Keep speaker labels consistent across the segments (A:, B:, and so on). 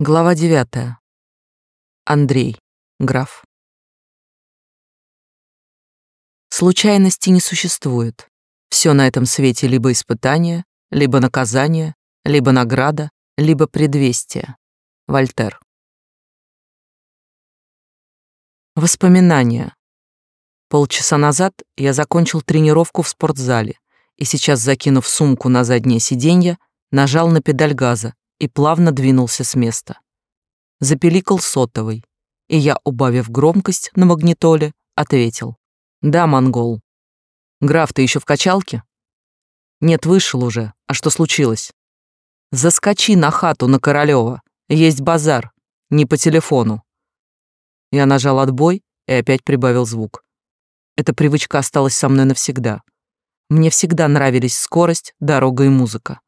A: Глава девятая. Андрей, граф. Случайности не существует. Все на этом свете либо испытание, либо наказание, либо награда, либо предвестие. Вольтер. Воспоминания. Полчаса назад я закончил тренировку в спортзале и сейчас, закинув сумку на заднее сиденье, нажал на педаль газа и плавно двинулся с места. Запеликал сотовый, и я, убавив громкость на магнитоле, ответил. «Да, монгол. Граф, ты еще в качалке?» «Нет, вышел уже. А что случилось?» «Заскочи на хату на Королева. Есть базар. Не по телефону». Я нажал отбой и опять прибавил звук. Эта привычка осталась со мной навсегда. Мне всегда нравились скорость, дорога и музыка.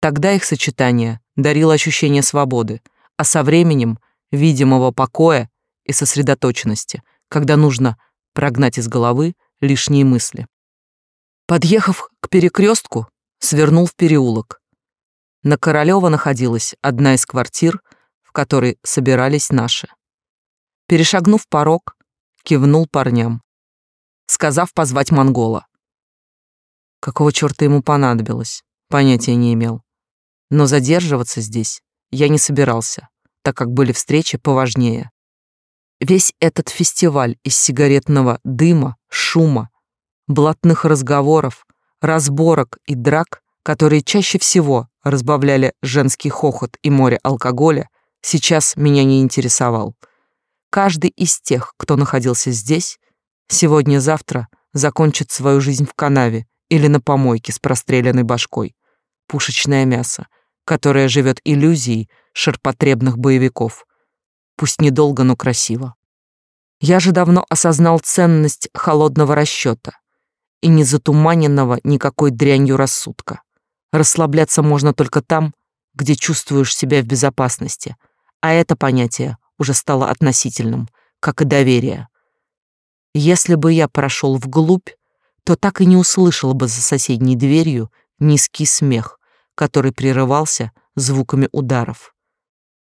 A: Тогда их сочетание дарило ощущение свободы, а со временем — видимого покоя и сосредоточенности, когда нужно прогнать из головы лишние мысли. Подъехав к перекрестку, свернул в переулок. На Королева находилась одна из квартир, в которой собирались наши. Перешагнув порог, кивнул парням, сказав позвать монгола. Какого черта ему понадобилось, понятия не имел. Но задерживаться здесь я не собирался, так как были встречи поважнее. Весь этот фестиваль из сигаретного дыма, шума, блатных разговоров, разборок и драк, которые чаще всего разбавляли женский хохот и море алкоголя, сейчас меня не интересовал. Каждый из тех, кто находился здесь, сегодня-завтра закончит свою жизнь в канаве или на помойке с простреленной башкой. Пушечное мясо, которая живет иллюзией ширпотребных боевиков. Пусть недолго, но красиво. Я же давно осознал ценность холодного расчета и не затуманенного никакой дрянью рассудка. Расслабляться можно только там, где чувствуешь себя в безопасности, а это понятие уже стало относительным, как и доверие. Если бы я прошел вглубь, то так и не услышал бы за соседней дверью низкий смех, который прерывался звуками ударов.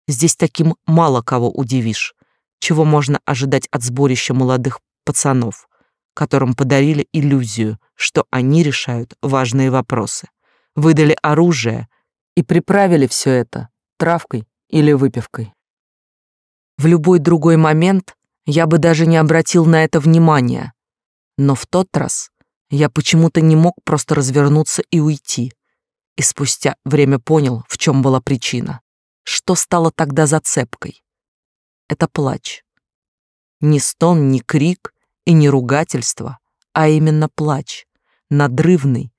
A: Здесь таким мало кого удивишь, чего можно ожидать от сборища молодых пацанов, которым подарили иллюзию, что они решают важные вопросы, выдали оружие и приправили все это травкой или выпивкой. В любой другой момент я бы даже не обратил на это внимания, но в тот раз я почему-то не мог просто развернуться и уйти, и спустя время понял, в чем была причина. Что стало тогда зацепкой? Это плач. Ни стон, ни крик и ни ругательство, а именно плач, надрывный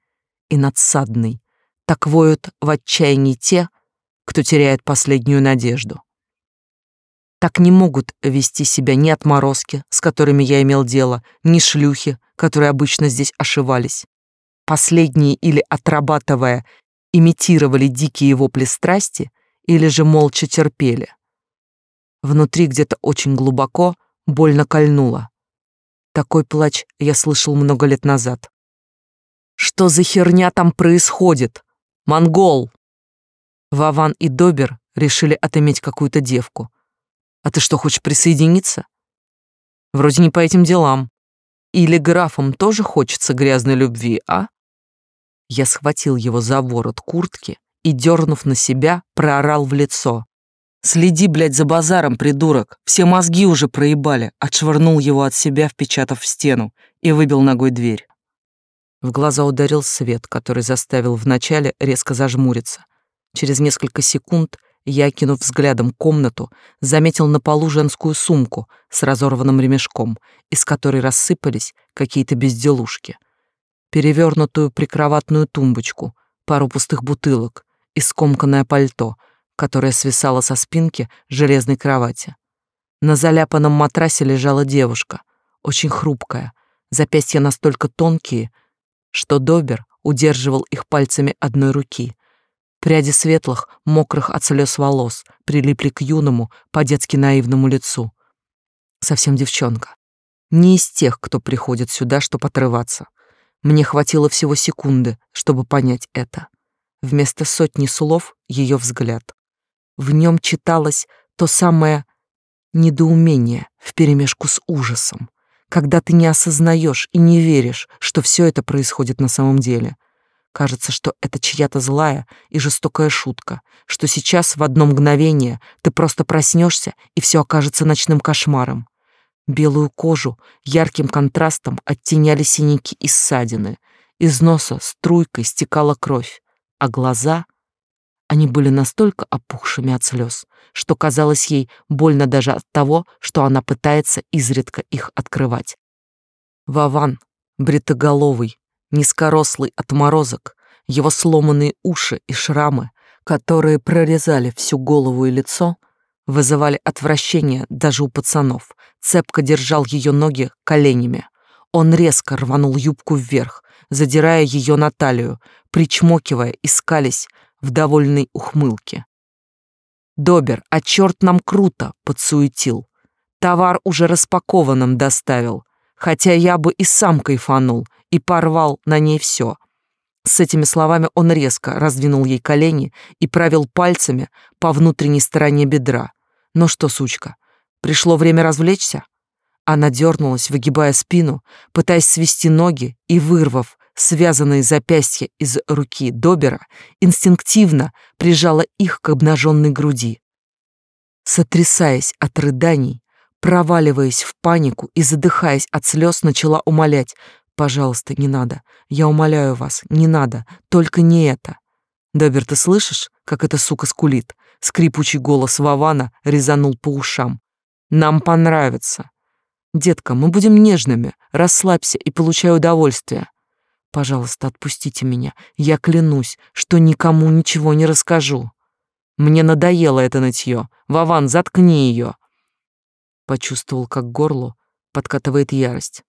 A: и надсадный. Так воют в отчаянии те, кто теряет последнюю надежду. Так не могут вести себя ни отморозки, с которыми я имел дело, ни шлюхи, которые обычно здесь ошивались. Последние или отрабатывая имитировали дикие вопли страсти или же молча терпели. Внутри где-то очень глубоко больно кольнуло. Такой плач я слышал много лет назад. Что за херня там происходит? Монгол! Вован и Добер решили отыметь какую-то девку. А ты что, хочешь присоединиться? Вроде не по этим делам. Или графам тоже хочется грязной любви, а? Я схватил его за ворот куртки и, дернув на себя, проорал в лицо. «Следи, блядь, за базаром, придурок! Все мозги уже проебали!» Отшвырнул его от себя, впечатав в стену, и выбил ногой дверь. В глаза ударил свет, который заставил вначале резко зажмуриться. Через несколько секунд я, кинув взглядом комнату, заметил на полу женскую сумку с разорванным ремешком, из которой рассыпались какие-то безделушки — перевернутую прикроватную тумбочку, пару пустых бутылок и скомканное пальто, которое свисало со спинки железной кровати. На заляпанном матрасе лежала девушка, очень хрупкая, запястья настолько тонкие, что Добер удерживал их пальцами одной руки. Пряди светлых, мокрых от слез волос прилипли к юному, по-детски наивному лицу. Совсем девчонка. Не из тех, кто приходит сюда, чтобы отрываться. Мне хватило всего секунды, чтобы понять это. Вместо сотни слов — ее взгляд. В нем читалось то самое недоумение вперемешку с ужасом, когда ты не осознаешь и не веришь, что все это происходит на самом деле. Кажется, что это чья-то злая и жестокая шутка, что сейчас в одно мгновение ты просто проснешься и все окажется ночным кошмаром. Белую кожу ярким контрастом оттеняли синяки и ссадины, из носа струйкой стекала кровь, а глаза... Они были настолько опухшими от слез, что казалось ей больно даже от того, что она пытается изредка их открывать. Вован, бритоголовый, низкорослый отморозок, его сломанные уши и шрамы, которые прорезали всю голову и лицо, вызывали отвращение даже у пацанов, цепко держал ее ноги коленями. Он резко рванул юбку вверх, задирая ее на талию, причмокивая и скались в довольной ухмылке. «Добер, а черт нам круто!» — подсуетил. «Товар уже распакованным доставил, хотя я бы и сам кайфанул и порвал на ней все». С этими словами он резко раздвинул ей колени и провел пальцами по внутренней стороне бедра. «Ну что, сучка, пришло время развлечься?» Она дернулась, выгибая спину, пытаясь свести ноги и, вырвав связанные запястья из руки Добера, инстинктивно прижала их к обнаженной груди. Сотрясаясь от рыданий, проваливаясь в панику и задыхаясь от слез, начала умолять «Пожалуйста, не надо. Я умоляю вас, не надо. Только не это». «Добер, ты слышишь, как эта сука скулит?» Скрипучий голос Вавана резанул по ушам. «Нам понравится. Детка, мы будем нежными. Расслабься и получай удовольствие. Пожалуйста, отпустите меня. Я клянусь, что никому ничего не расскажу. Мне надоело это нытье. Вован, заткни ее. Почувствовал, как к горлу подкатывает ярость.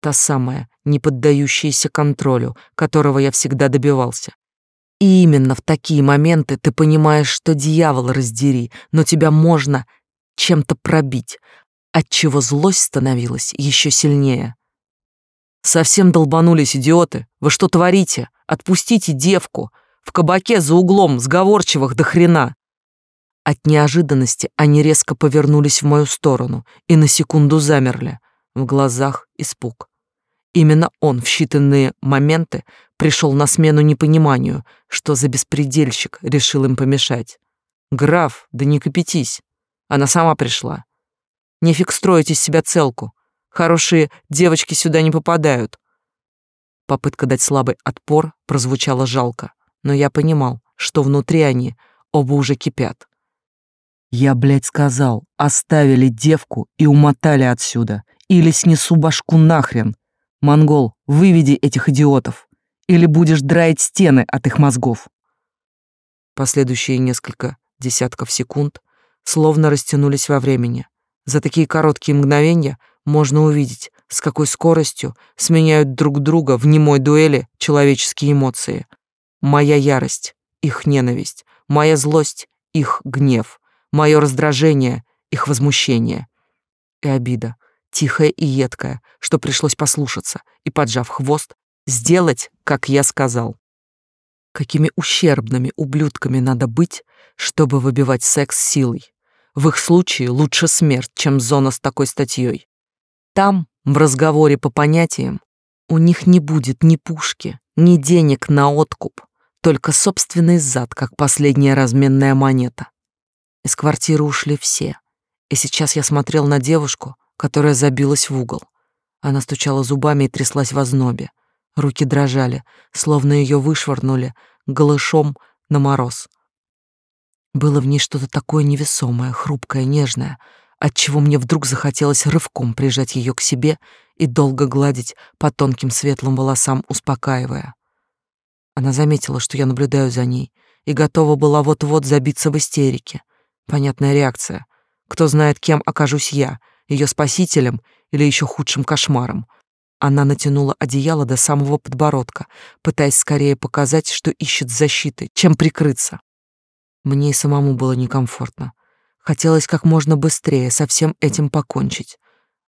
A: Та самая, не поддающаяся контролю, которого я всегда добивался. И именно в такие моменты ты понимаешь, что дьявол раздери, но тебя можно чем-то пробить, отчего злость становилась еще сильнее. «Совсем долбанулись, идиоты! Вы что творите? Отпустите девку! В кабаке за углом, сговорчивых до хрена!» От неожиданности они резко повернулись в мою сторону и на секунду замерли. В глазах испуг. Именно он в считанные моменты пришел на смену непониманию, что за беспредельщик решил им помешать. «Граф, да не кипятись. Она сама пришла. Нефиг строить из себя целку. Хорошие девочки сюда не попадают. Попытка дать слабый отпор прозвучала жалко, но я понимал, что внутри они оба уже кипят. Я, блядь, сказал, оставили девку и умотали отсюда. Или снесу башку нахрен. Монгол, выведи этих идиотов. Или будешь драить стены от их мозгов. Последующие несколько десятков секунд словно растянулись во времени. За такие короткие мгновения можно увидеть, с какой скоростью сменяют друг друга в немой дуэли человеческие эмоции. Моя ярость, их ненависть, моя злость, их гнев, мое раздражение, их возмущение. И обида, тихая и едкая, что пришлось послушаться и, поджав хвост, сделать, как я сказал. Какими ущербными ублюдками надо быть, чтобы выбивать секс силой. В их случае лучше смерть, чем зона с такой статьей. Там, в разговоре по понятиям, у них не будет ни пушки, ни денег на откуп, только собственный зад, как последняя разменная монета. Из квартиры ушли все, и сейчас я смотрел на девушку, которая забилась в угол. Она стучала зубами и тряслась в ознобе. Руки дрожали, словно ее вышвырнули голышом на мороз. Было в ней что-то такое невесомое, хрупкое, нежное, отчего мне вдруг захотелось рывком прижать ее к себе и долго гладить по тонким светлым волосам, успокаивая. Она заметила, что я наблюдаю за ней, и готова была вот-вот забиться в истерике. Понятная реакция. Кто знает, кем окажусь я, ее спасителем или еще худшим кошмаром. Она натянула одеяло до самого подбородка, пытаясь скорее показать, что ищет защиты, чем прикрыться. Мне и самому было некомфортно. Хотелось как можно быстрее со всем этим покончить.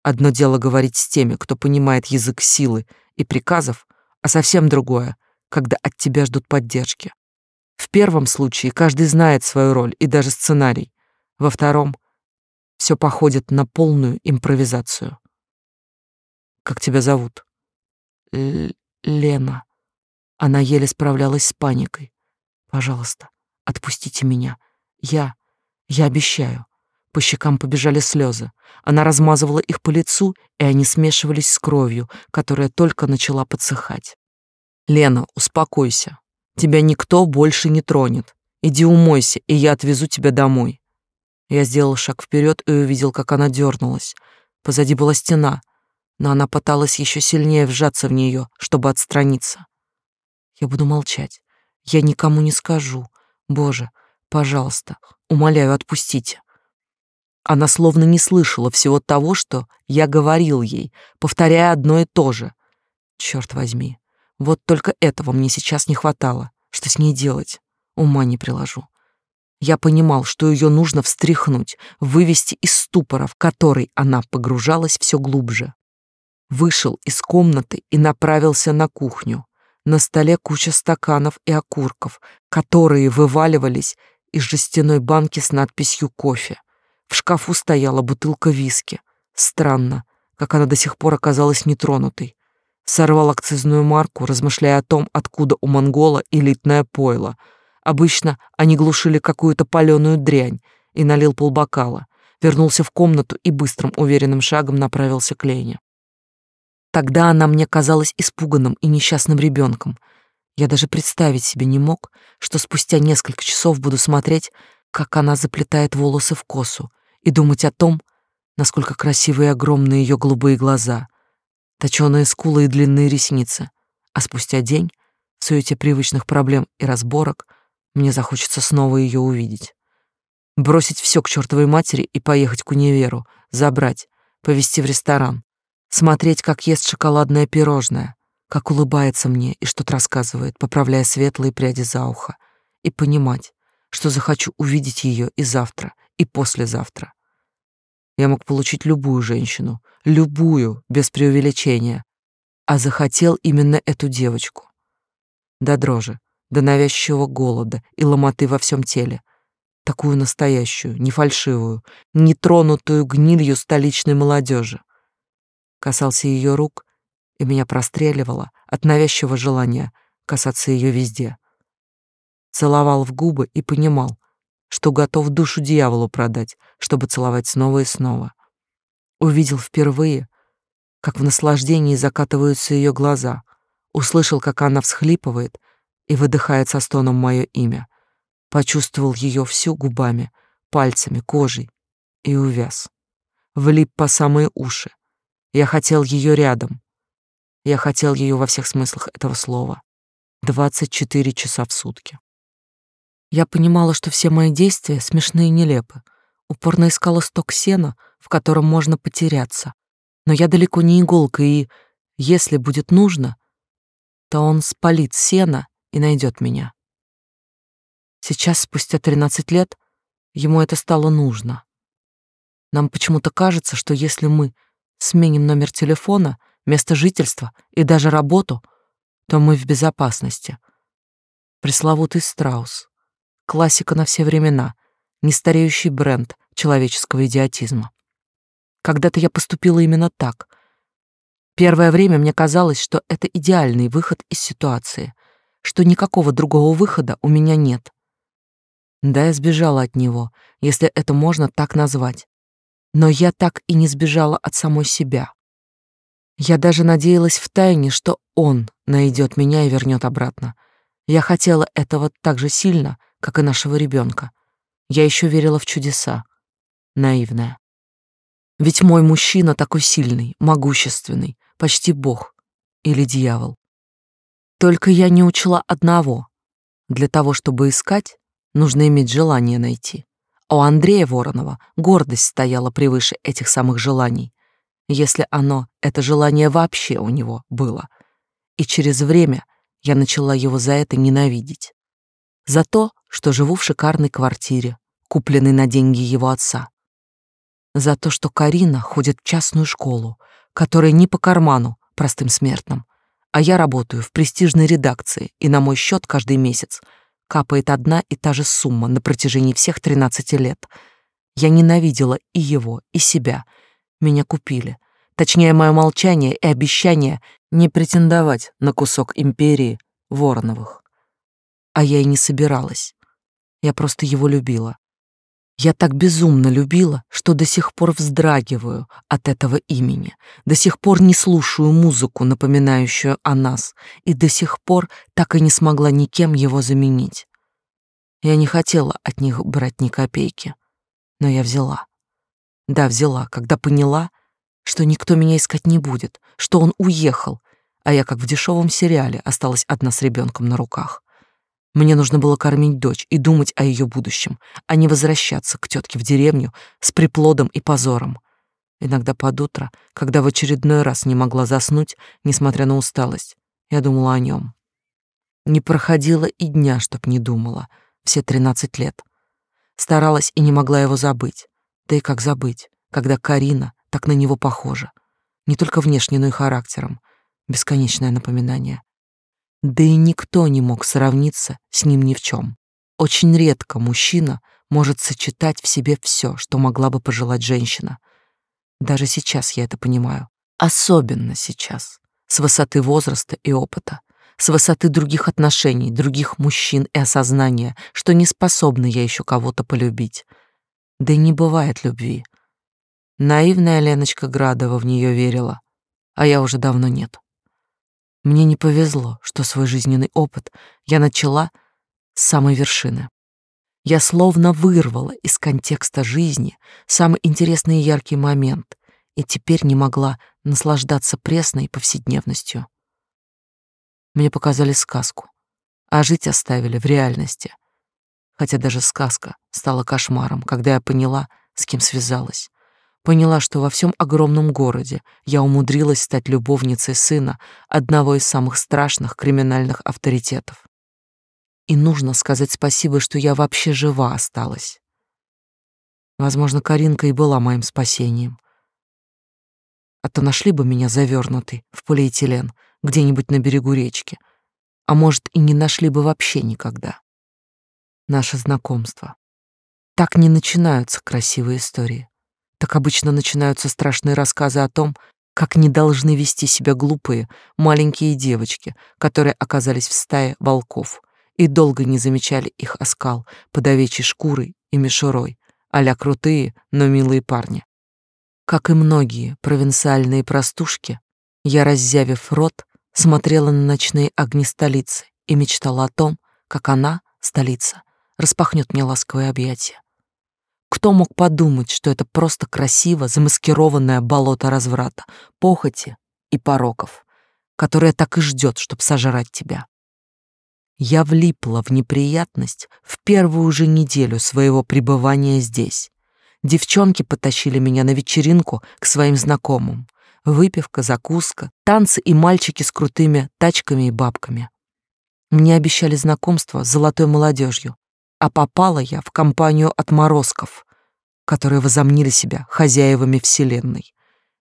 A: Одно дело говорить с теми, кто понимает язык силы и приказов, а совсем другое, когда от тебя ждут поддержки. В первом случае каждый знает свою роль и даже сценарий. Во втором все походит на полную импровизацию. Как тебя зовут?
B: Л Лена. Она еле справлялась с паникой. Пожалуйста, отпустите меня. Я... я обещаю. По щекам побежали слезы. Она размазывала их по лицу, и они смешивались с кровью, которая только начала подсыхать.
A: «Лена, успокойся. Тебя никто больше не тронет. Иди умойся, и я отвезу тебя домой». Я сделал шаг вперед и увидел, как она дернулась. Позади была стена, но она пыталась еще сильнее вжаться в нее, чтобы отстраниться. Я буду молчать. Я никому не скажу. Боже, пожалуйста, умоляю, отпустите. Она словно не слышала всего того, что я говорил ей, повторяя одно и то же. Черт возьми, вот только этого мне сейчас не хватало. Что с ней делать? Ума не приложу. Я понимал, что ее нужно встряхнуть, вывести из ступора, в который она погружалась все глубже. Вышел из комнаты и направился на кухню. На столе куча стаканов и окурков, которые вываливались из жестяной банки с надписью «Кофе». В шкафу стояла бутылка виски. Странно, как она до сих пор оказалась нетронутой. Сорвал акцизную марку, размышляя о том, откуда у монгола элитное пойло. Обычно они глушили какую-то паленую дрянь и налил полбокала. Вернулся в комнату и быстрым, уверенным шагом направился к Лене. Тогда она мне казалась испуганным и несчастным ребенком. Я даже представить себе не мог, что спустя несколько часов буду смотреть, как она заплетает волосы в косу, и думать о том, насколько красивые и огромные ее голубые глаза, точёные скулы и длинные ресницы. А спустя день, в суете привычных проблем и разборок, мне захочется снова ее увидеть. Бросить все к чертовой матери и поехать к универу, забрать, повезти в ресторан, смотреть, как ест шоколадное пирожное, как улыбается мне и что-то рассказывает, поправляя светлые пряди за ухо, и понимать, что захочу увидеть ее и завтра, и послезавтра. Я мог получить любую женщину, любую, без преувеличения, а захотел именно эту девочку. До дрожи, до навязчивого голода и ломоты во всем теле. Такую настоящую, не фальшивую, не тронутую гнилью столичной молодежи. Касался ее рук, и меня простреливало от навязчивого желания касаться ее везде. Целовал в губы и понимал, что готов душу дьяволу продать, чтобы целовать снова и снова. Увидел впервые, как в наслаждении закатываются ее глаза, услышал, как она всхлипывает и выдыхает со стоном мое имя, почувствовал ее всю губами, пальцами, кожей и увяз. Влип по самые уши. Я хотел ее рядом. Я хотел ее во всех смыслах этого слова. 24 часа в сутки. Я понимала, что все мои действия смешны и нелепы. Упорно искала сток сена, в котором можно потеряться. Но я далеко не иголка, и, если будет нужно, то он спалит сено и найдет меня. Сейчас, спустя 13 лет, ему это стало нужно. Нам почему-то кажется, что если мы сменим номер телефона, место жительства и даже работу, то мы в безопасности. Пресловутый страус классика на все времена, нестареющий бренд человеческого идиотизма. Когда-то я поступила именно так. Первое время мне казалось, что это идеальный выход из ситуации, что никакого другого выхода у меня нет. Да, я сбежала от него, если это можно так назвать. Но я так и не сбежала от самой себя. Я даже надеялась втайне, что он найдет меня и вернет обратно. Я хотела этого так же сильно, как и нашего ребенка. Я еще верила в чудеса. Наивная. Ведь мой мужчина такой сильный, могущественный, почти бог или дьявол. Только я не учла одного. Для того, чтобы искать, нужно иметь желание найти. А у Андрея Воронова гордость стояла превыше этих самых желаний, если оно, это желание вообще у него было. И через время я начала его за это ненавидеть. За то, что живу в шикарной квартире, купленной на деньги его отца. За то, что Карина ходит в частную школу, которая не по карману простым смертным, а я работаю в престижной редакции, и на мой счет каждый месяц
B: капает одна и та же сумма на протяжении всех 13 лет. Я ненавидела и его, и себя. Меня купили. Точнее, мое молчание и обещание не претендовать на кусок империи Вороновых. А я и не собиралась. Я просто его любила. Я так безумно любила, что до сих пор вздрагиваю от этого имени, до сих пор не слушаю музыку, напоминающую о нас, и до сих пор так и не смогла никем его заменить. Я не хотела от них брать ни копейки, но я взяла. Да, взяла, когда поняла, что никто меня искать не будет, что он уехал, а я, как в дешевом сериале, осталась одна с ребенком на руках. Мне нужно было кормить дочь и думать о ее будущем, а не возвращаться к тетке в деревню с приплодом и позором. Иногда под утро, когда в очередной раз не могла заснуть, несмотря на усталость, я думала о нем. Не проходило и дня, чтоб не думала, все тринадцать лет. Старалась и не могла его забыть. Да и как забыть, когда Карина так на него похожа. Не только внешне, но и характером. Бесконечное напоминание. Да и никто не мог сравниться с ним ни в чем. Очень редко мужчина может сочетать в себе все, что могла бы пожелать женщина. Даже сейчас я это понимаю. Особенно сейчас, с высоты возраста и опыта, с высоты других отношений, других мужчин и осознания, что не способна я еще кого-то полюбить. Да и не бывает любви. Наивная Леночка Градова в нее верила, а я уже давно нет. Мне не повезло, что свой жизненный опыт я начала с самой вершины. Я словно вырвала из контекста жизни самый интересный и яркий момент и теперь не могла наслаждаться пресной повседневностью. Мне показали сказку, а жить оставили в реальности. Хотя даже сказка стала кошмаром, когда я поняла, с кем связалась поняла, что во всем огромном городе я умудрилась стать любовницей сына одного из самых страшных криминальных авторитетов. И нужно сказать спасибо, что я вообще жива осталась. Возможно, Каринка и была моим спасением. А то нашли бы меня завернутой в полиэтилен где-нибудь на берегу речки, а может, и не нашли бы вообще никогда. Наше знакомство. Так не начинаются красивые истории. Так обычно начинаются страшные рассказы о том, как не должны вести себя глупые маленькие девочки, которые оказались в стае волков и долго не замечали их оскал под овечьей шкурой и мишурой, а крутые, но милые парни. Как и многие провинциальные простушки, я, раззявив рот, смотрела на ночные огни столицы и мечтала о том, как она, столица, распахнет мне ласковые объятия. Кто мог подумать, что это просто красиво замаскированное болото разврата, похоти и пороков, которое так и ждет, чтобы сожрать тебя? Я влипла в неприятность в первую же неделю своего пребывания здесь. Девчонки потащили меня на вечеринку к своим знакомым. Выпивка, закуска, танцы и мальчики с крутыми тачками и бабками. Мне обещали знакомство с золотой молодежью, а попала я в компанию отморозков, которые возомнили себя хозяевами вселенной.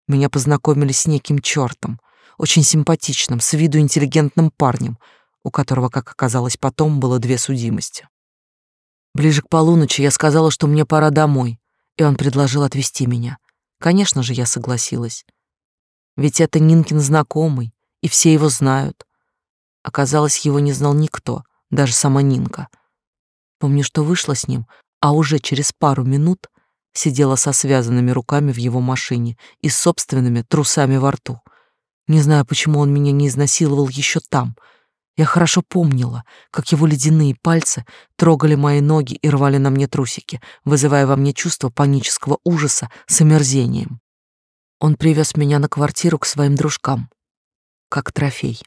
B: Меня познакомили с неким чертом, очень симпатичным, с виду интеллигентным парнем, у которого, как оказалось потом, было две судимости. Ближе к полуночи я сказала, что мне пора домой, и он предложил отвезти меня. Конечно же, я согласилась. Ведь это Нинкин знакомый, и все его знают. Оказалось, его не знал никто, даже сама Нинка — Помню, что вышла с ним, а уже через пару минут сидела со связанными руками в его машине и с собственными трусами во рту. Не знаю, почему он меня не изнасиловал еще там. Я хорошо помнила, как его ледяные пальцы трогали мои ноги и рвали на мне трусики, вызывая во мне чувство панического ужаса с омерзением. Он привез меня на квартиру к своим дружкам, как трофей.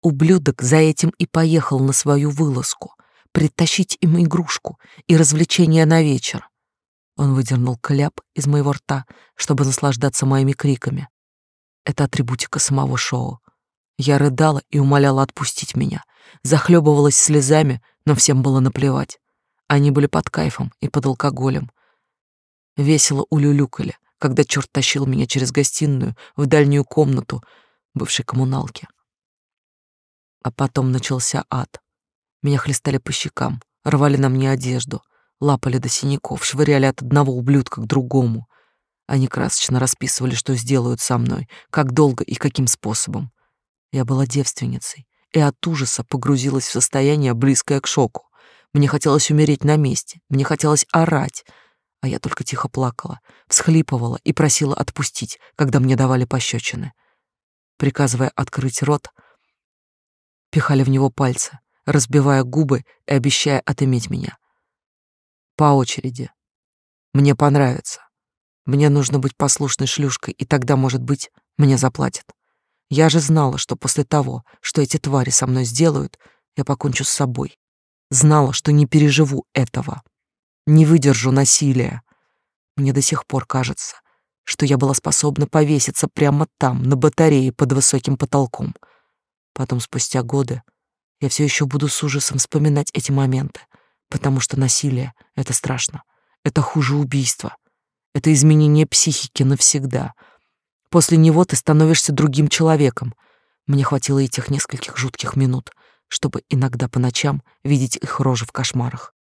B: Ублюдок за этим и поехал на свою вылазку, притащить им игрушку и развлечения на вечер. Он выдернул кляп из моего рта, чтобы наслаждаться моими криками. Это атрибутика самого шоу. Я рыдала и умоляла отпустить меня, захлебывалась слезами, но всем было наплевать. Они были под кайфом и под алкоголем. Весело улюлюкали, когда черт тащил меня через гостиную в дальнюю комнату бывшей коммуналки. А потом начался ад. Меня хлестали по щекам, рвали на мне одежду, лапали до синяков, швыряли от одного ублюдка к другому. Они красочно расписывали, что сделают со мной, как долго и каким способом. Я была девственницей и от ужаса погрузилась в состояние, близкое к шоку. Мне хотелось умереть на месте, мне хотелось орать, а я только тихо плакала, всхлипывала и просила отпустить, когда мне давали пощечины. Приказывая открыть рот, пихали в него пальцы, разбивая губы и обещая отыметь меня. По очереди. Мне понравится. Мне нужно быть послушной шлюшкой, и тогда, может быть, мне заплатят. Я же знала, что после того, что эти твари со мной сделают, я покончу с собой. Знала, что не переживу этого. Не выдержу насилия. Мне до сих пор кажется, что я была способна повеситься прямо там, на батарее под высоким потолком. Потом, спустя годы, я все еще буду с ужасом вспоминать эти моменты, потому что насилие — это страшно. Это хуже убийства. Это изменение психики навсегда. После него ты становишься другим человеком. Мне хватило этих нескольких жутких минут, чтобы иногда по ночам видеть их рожи в кошмарах.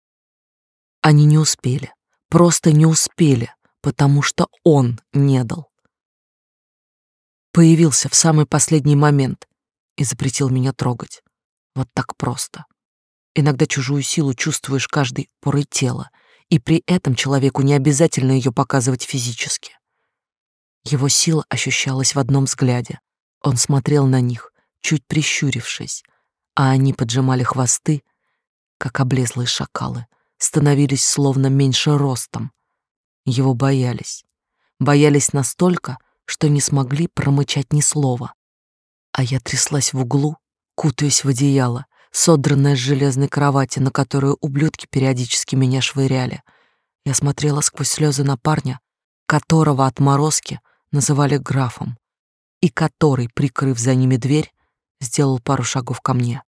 B: Они не успели, просто не успели, потому что он не дал. Появился в самый последний момент и запретил меня трогать. Вот так просто. Иногда чужую силу чувствуешь каждой порой тела, и при этом человеку не обязательно ее показывать физически. Его сила ощущалась в одном взгляде. Он смотрел на них, чуть прищурившись, а они поджимали хвосты, как облезлые шакалы, становились словно меньше ростом. Его боялись. Боялись настолько, что не смогли промычать ни слова. А я тряслась в углу, кутаясь в одеяло, содранное с железной кровати, на которую ублюдки периодически меня швыряли. Я смотрела сквозь слезы на парня, которого отморозки называли графом, и который, прикрыв за ними дверь, сделал пару шагов ко мне.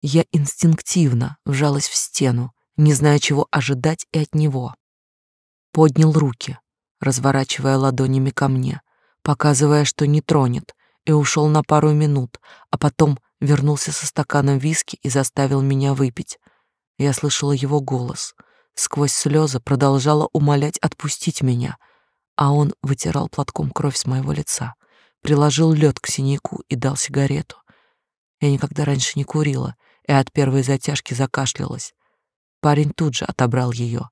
B: Я инстинктивно вжалась в стену, не зная, чего ожидать и от него. Поднял руки, разворачивая ладонями ко мне, показывая, что не тронет, и ушел на пару минут, а потом вернулся со стаканом виски и заставил меня выпить. Я слышала его голос. Сквозь слезы продолжала умолять отпустить меня, а он вытирал платком кровь с моего лица, приложил лед к синяку и дал сигарету. Я никогда раньше не курила и от первой затяжки закашлялась. Парень тут же отобрал ее,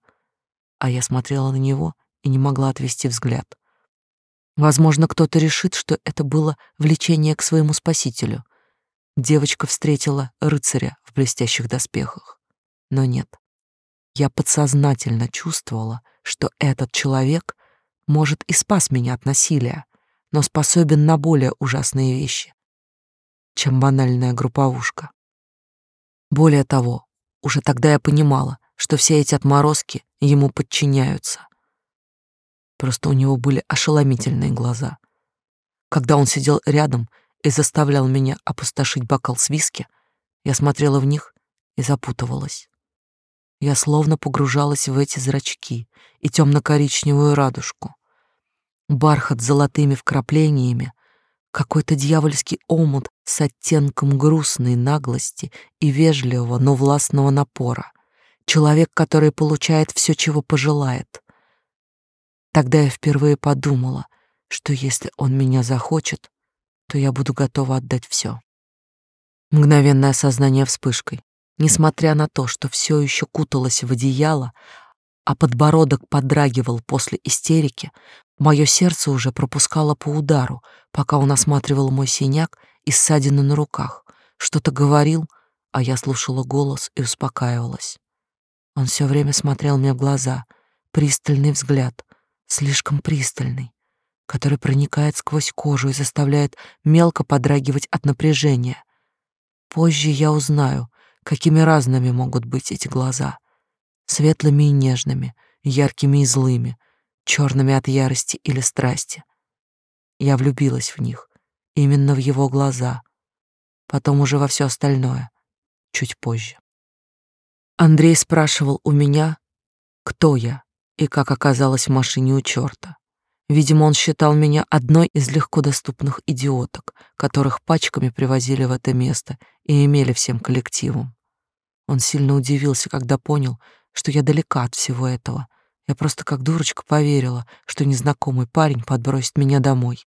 B: а я смотрела на него и не могла отвести взгляд. Возможно, кто-то решит, что это было влечение к своему спасителю — девочка встретила рыцаря в блестящих доспехах. Но нет. Я подсознательно чувствовала, что этот человек может и спас меня от насилия, но способен на более ужасные вещи, чем банальная групповушка. Более того, уже тогда я понимала, что все эти отморозки ему подчиняются. Просто у него были ошеломительные глаза. Когда он сидел рядом и заставлял меня опустошить бокал с виски, я смотрела в них и запутывалась. Я словно погружалась в эти зрачки и темно-коричневую радужку. Бархат с золотыми вкраплениями, какой-то дьявольский омут с оттенком грустной наглости и вежливого, но властного напора. Человек, который получает все, чего пожелает. Тогда я впервые подумала, что если он меня захочет, то я буду готова отдать все. Мгновенное осознание вспышкой. Несмотря на то, что все еще куталось в одеяло, а подбородок подрагивал после истерики, мое сердце уже пропускало по удару, пока он осматривал мой синяк и ссадины на руках, что-то говорил, а я слушала голос и успокаивалась. Он все время смотрел мне в глаза, пристальный взгляд, слишком пристальный который проникает сквозь кожу и заставляет мелко подрагивать от напряжения. Позже я узнаю, какими разными могут быть эти глаза. Светлыми и нежными, яркими и злыми, черными от ярости или страсти. Я влюбилась в них, именно в его глаза, потом уже во все остальное, чуть позже. Андрей спрашивал у меня, кто я и как оказалась в машине у черта. Видимо, он считал меня одной из легко доступных идиоток, которых пачками привозили в это место и имели всем коллективом. Он сильно удивился, когда понял, что я далека от всего этого. Я просто как дурочка поверила, что незнакомый парень подбросит меня домой.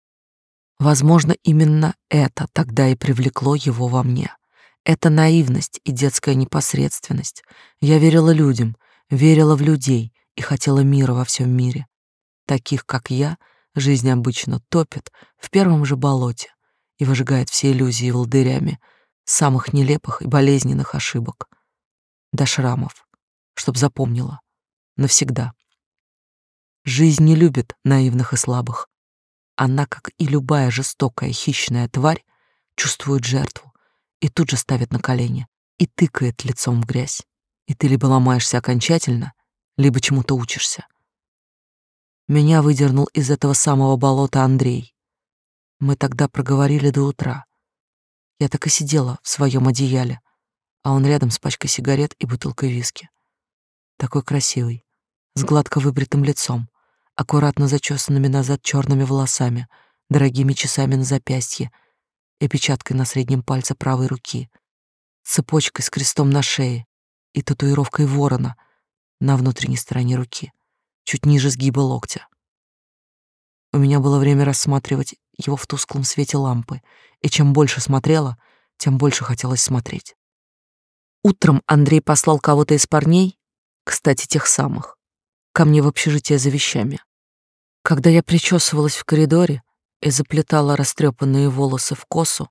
B: Возможно, именно это тогда и привлекло его во мне. Это наивность и детская непосредственность. Я верила людям, верила в людей и хотела мира во всем мире. Таких, как я, жизнь обычно топит в первом же болоте и выжигает все иллюзии волдырями самых нелепых и болезненных ошибок. До шрамов, чтоб запомнила. Навсегда. Жизнь не любит наивных и слабых. Она, как и любая жестокая хищная тварь, чувствует жертву и тут же ставит на колени и тыкает лицом в грязь. И ты либо ломаешься окончательно, либо чему-то учишься. Меня выдернул из этого самого болота Андрей. Мы тогда проговорили до утра. Я так и сидела в своем одеяле, а он рядом с пачкой сигарет и бутылкой виски. Такой красивый, с гладко выбритым лицом, аккуратно зачесанными назад черными волосами, дорогими часами на запястье — и печаткой на среднем пальце правой руки, цепочкой с крестом на шее и татуировкой ворона на внутренней стороне руки, чуть ниже сгиба локтя. У меня было время рассматривать его в тусклом свете лампы, и чем больше смотрела, тем больше хотелось смотреть. Утром Андрей послал кого-то из парней, кстати, тех самых, ко мне в общежитие за вещами. Когда я причесывалась в коридоре, и заплетала растрепанные волосы в косу,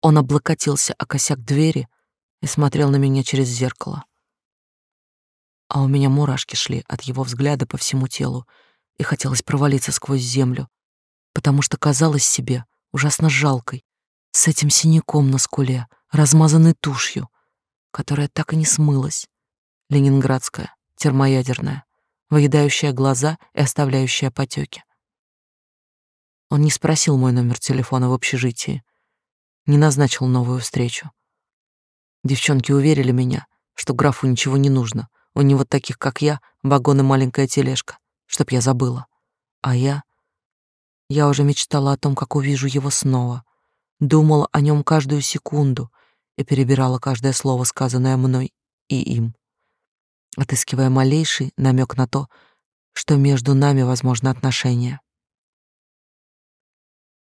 B: он облокотился о косяк двери и смотрел на меня через зеркало. А у меня мурашки шли от его взгляда по всему телу, и хотелось провалиться сквозь землю, потому что казалось себе ужасно жалкой, с этим синяком на скуле, размазанной тушью, которая так и не смылась, ленинградская, термоядерная, выедающая глаза и оставляющая потеки. Он не спросил мой номер телефона в общежитии, не назначил новую встречу. Девчонки уверили меня, что графу ничего не нужно. У него таких, как я, вагон и маленькая тележка, чтоб я забыла. А я... Я уже мечтала о том, как увижу его снова. Думала о нем каждую секунду и перебирала каждое слово, сказанное мной и им, отыскивая малейший намек на то, что между нами возможны отношения.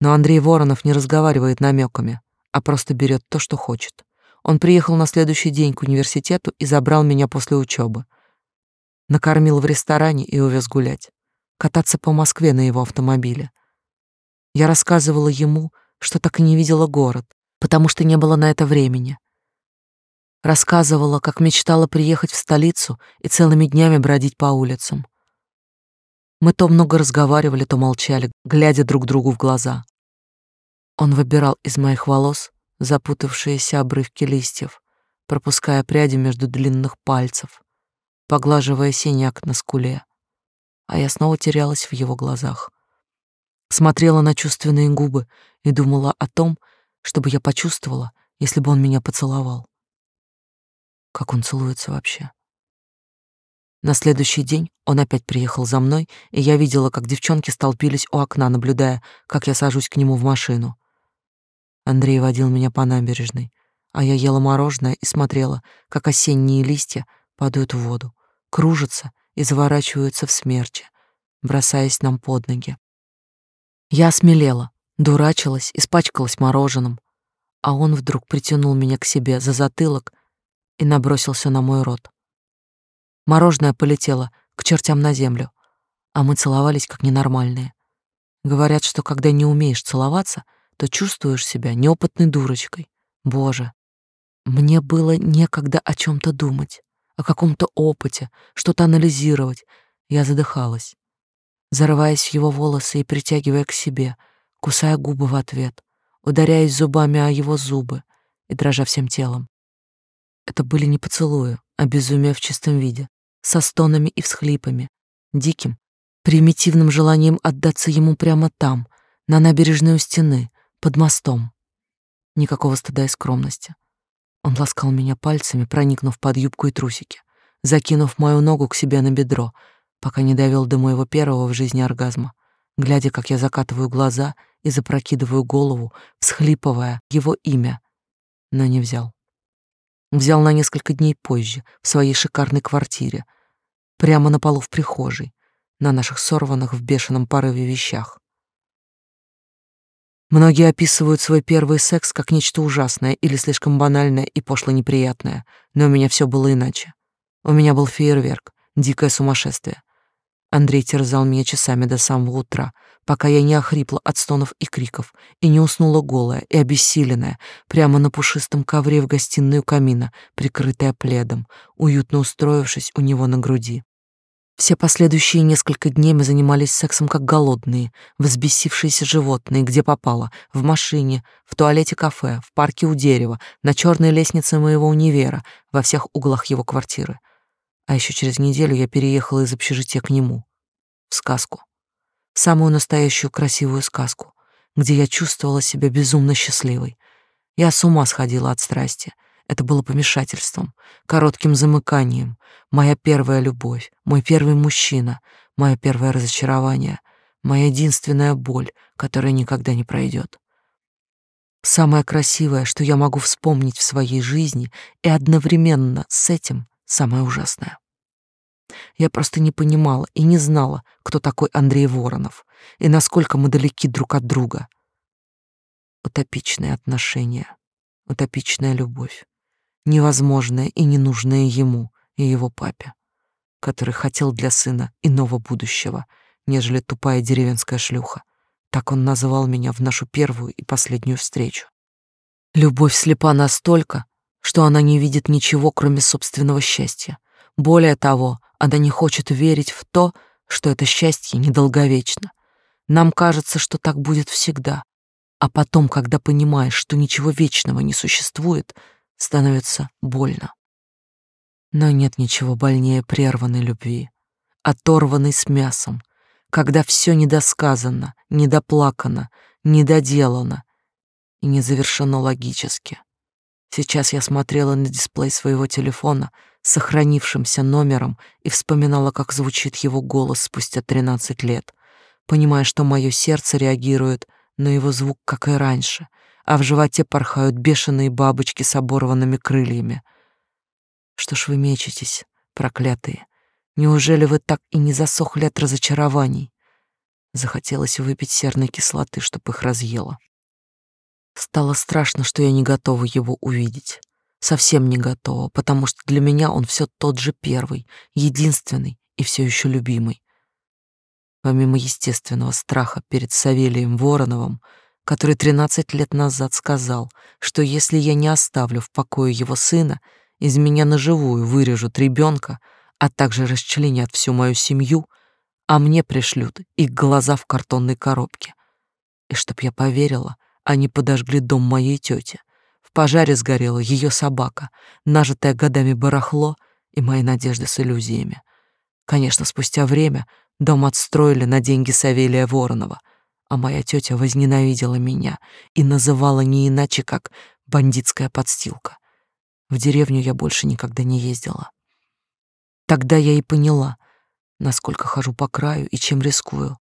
B: Но Андрей Воронов не разговаривает намеками, а просто берет то, что хочет. Он приехал на следующий день к университету и забрал меня после учебы. Накормил в ресторане и увез гулять. Кататься по Москве на его автомобиле. Я рассказывала ему, что так и не видела город, потому что не было на это времени. Рассказывала, как мечтала приехать в столицу и целыми днями бродить по улицам. Мы то много разговаривали, то молчали, глядя друг другу в глаза. Он выбирал из моих волос запутавшиеся обрывки листьев, пропуская пряди между длинных пальцев, поглаживая синяк на скуле. А я снова терялась в его глазах. Смотрела на чувственные губы и думала о том, чтобы я почувствовала, если бы он меня поцеловал. Как он целуется вообще? На следующий день он опять приехал за мной, и я видела, как девчонки столпились у окна, наблюдая, как я сажусь к нему в машину. Андрей водил меня по набережной, а я ела мороженое и смотрела, как осенние листья падают в воду, кружатся и заворачиваются в смерчи, бросаясь нам под ноги. Я осмелела, дурачилась, испачкалась мороженым, а он вдруг притянул меня к себе за затылок и набросился на мой рот. Мороженое полетело к чертям на землю, а мы целовались как ненормальные. Говорят, что когда не умеешь целоваться — то чувствуешь себя неопытной дурочкой. Боже, мне было некогда о чем то думать, о каком-то опыте, что-то анализировать. Я задыхалась, зарываясь в его волосы и притягивая к себе, кусая губы в ответ, ударяясь зубами о его зубы и дрожа всем телом. Это были не поцелуи, а безумие в чистом виде, со стонами и всхлипами, диким, примитивным желанием отдаться ему прямо там, на набережной у стены, под мостом. Никакого стыда и скромности. Он ласкал меня пальцами, проникнув под юбку и трусики, закинув мою ногу к себе на бедро, пока не довел до моего первого в жизни оргазма, глядя, как я закатываю глаза и запрокидываю голову, всхлипывая его имя, но не взял. Взял на несколько дней позже, в своей шикарной квартире, прямо на полу в прихожей, на наших сорванных в бешеном порыве вещах. Многие описывают свой первый секс как нечто ужасное или слишком банальное и пошло неприятное, но у меня все было иначе. У меня был фейерверк, дикое сумасшествие. Андрей терзал меня часами до самого утра, пока я не охрипла от стонов и криков и не уснула голая и обессиленная прямо на пушистом ковре в гостиной у камина, прикрытая пледом, уютно устроившись у него на груди. Все последующие несколько дней мы занимались сексом как голодные, взбесившиеся животные, где попало, в машине, в туалете кафе, в парке у дерева, на черной лестнице моего универа, во всех углах его квартиры. А еще через неделю я переехала из общежития к нему, в сказку. Самую настоящую красивую сказку, где я чувствовала себя безумно счастливой. Я с ума сходила от страсти — это было помешательством, коротким замыканием. Моя первая любовь, мой первый мужчина, мое первое разочарование, моя единственная боль, которая никогда не пройдет. Самое красивое, что я могу вспомнить в своей жизни, и одновременно с этим самое ужасное. Я просто не понимала и не знала, кто такой Андрей Воронов и насколько мы далеки друг от друга. Утопичные отношения, утопичная любовь невозможное и ненужное ему и его папе, который хотел для сына иного будущего, нежели тупая деревенская шлюха. Так он называл меня в нашу первую и последнюю встречу. Любовь слепа настолько, что она не видит ничего, кроме собственного счастья. Более того, она не хочет верить в то, что это счастье недолговечно. Нам кажется, что так будет всегда. А потом, когда понимаешь, что ничего вечного не существует, становится больно. Но нет ничего больнее прерванной любви, оторванной с мясом, когда все недосказано, недоплакано, недоделано и не завершено логически. Сейчас я смотрела на дисплей своего телефона с сохранившимся номером и вспоминала, как звучит его голос спустя 13 лет, понимая, что мое сердце реагирует на его звук, как и раньше — а в животе порхают бешеные бабочки с оборванными крыльями. Что ж вы мечетесь, проклятые? Неужели вы так и не засохли от разочарований? Захотелось выпить серной кислоты, чтобы их разъело. Стало страшно, что я не готова его увидеть. Совсем не готова, потому что для меня он все тот же первый, единственный и все еще любимый. Помимо естественного страха перед Савелием Вороновым, который 13 лет назад сказал, что если я не оставлю в покое его сына, из меня наживую вырежут ребенка, а также расчленят всю мою семью, а мне пришлют их глаза в картонной коробке. И чтоб я поверила, они подожгли дом моей тети. В пожаре сгорела ее собака, нажитое годами барахло и мои надежды с иллюзиями. Конечно, спустя время дом отстроили на деньги Савелия Воронова, а моя тетя возненавидела меня и называла не иначе, как бандитская подстилка. В деревню я больше никогда не ездила. Тогда я и поняла, насколько хожу по краю и чем рискую.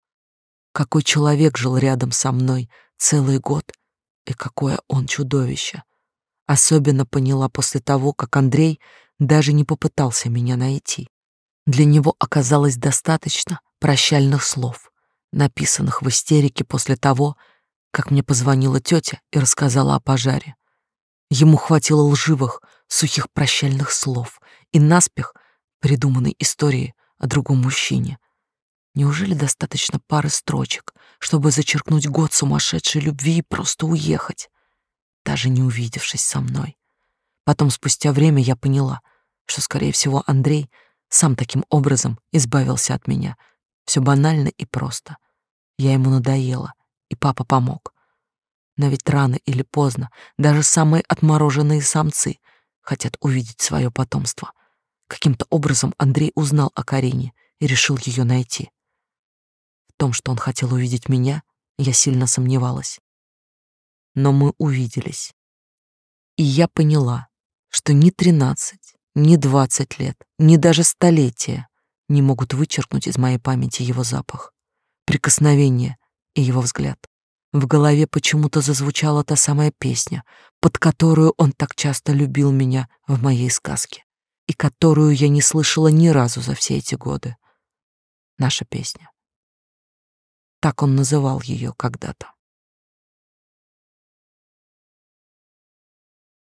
B: Какой человек жил рядом со мной целый год, и какое он чудовище. Особенно поняла после того, как Андрей даже не попытался меня найти. Для него оказалось достаточно прощальных слов написанных в истерике после того, как мне позвонила тетя и рассказала о пожаре. Ему хватило лживых, сухих прощальных слов и наспех придуманной истории о другом мужчине. Неужели достаточно пары строчек, чтобы зачеркнуть год сумасшедшей любви и просто уехать, даже не увидевшись со мной? Потом, спустя время, я поняла, что, скорее всего, Андрей сам таким образом избавился от меня — все банально и просто. Я ему надоела, и папа помог. Но ведь рано или поздно даже самые отмороженные самцы хотят увидеть свое потомство. Каким-то образом Андрей узнал о Карине и решил ее найти. В том, что он хотел увидеть меня, я сильно сомневалась. Но мы увиделись. И я поняла, что ни тринадцать, ни двадцать лет, ни даже столетия не могут вычеркнуть из моей памяти его запах, прикосновение и его взгляд. В голове почему-то зазвучала та самая песня, под которую он так часто любил меня в моей сказке, и которую я не слышала ни разу за все эти годы. Наша песня. Так он называл ее когда-то.